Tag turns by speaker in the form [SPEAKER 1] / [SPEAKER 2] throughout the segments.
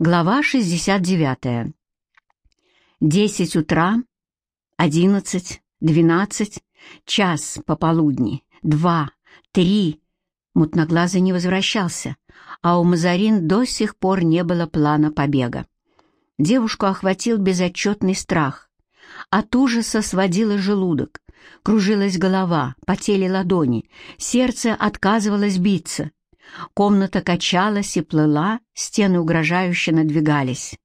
[SPEAKER 1] Глава 69. Десять утра, одиннадцать, двенадцать, час пополудни, два, три. Мутноглазый не возвращался, а у Мазарин до сих пор не было плана побега. Девушку охватил безотчетный страх. От ужаса сводила желудок, кружилась голова, потели ладони, сердце отказывалось биться. Комната качалась и плыла, стены угрожающе надвигались.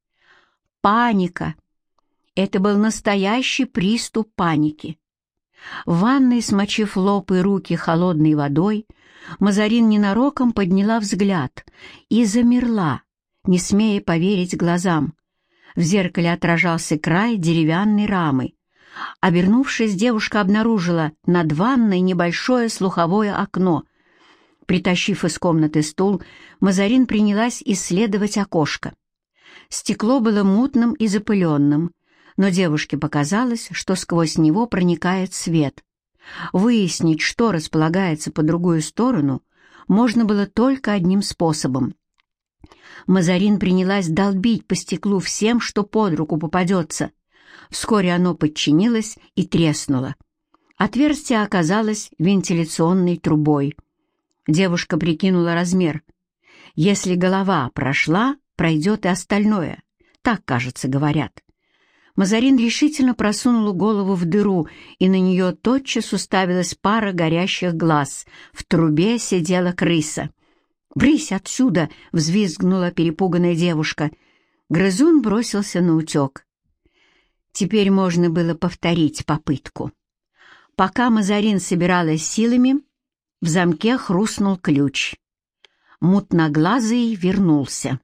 [SPEAKER 1] Паника! Это был настоящий приступ паники. В ванной, смочив лоб и руки холодной водой, Мазарин ненароком подняла взгляд и замерла, не смея поверить глазам. В зеркале отражался край деревянной рамы. Обернувшись, девушка обнаружила над ванной небольшое слуховое окно, Притащив из комнаты стул, Мазарин принялась исследовать окошко. Стекло было мутным и запыленным, но девушке показалось, что сквозь него проникает свет. Выяснить, что располагается по другую сторону, можно было только одним способом. Мазарин принялась долбить по стеклу всем, что под руку попадется. Вскоре оно подчинилось и треснуло. Отверстие оказалось вентиляционной трубой — Девушка прикинула размер. Если голова прошла, пройдет и остальное. Так, кажется, говорят. Мазарин решительно просунула голову в дыру, и на нее тотчас уставилась пара горящих глаз. В трубе сидела крыса. «Брысь отсюда!» — взвизгнула перепуганная девушка. Грызун бросился на утек. Теперь можно было повторить попытку. Пока Мазарин собиралась силами, в замке хрустнул ключ. Мутноглазый вернулся.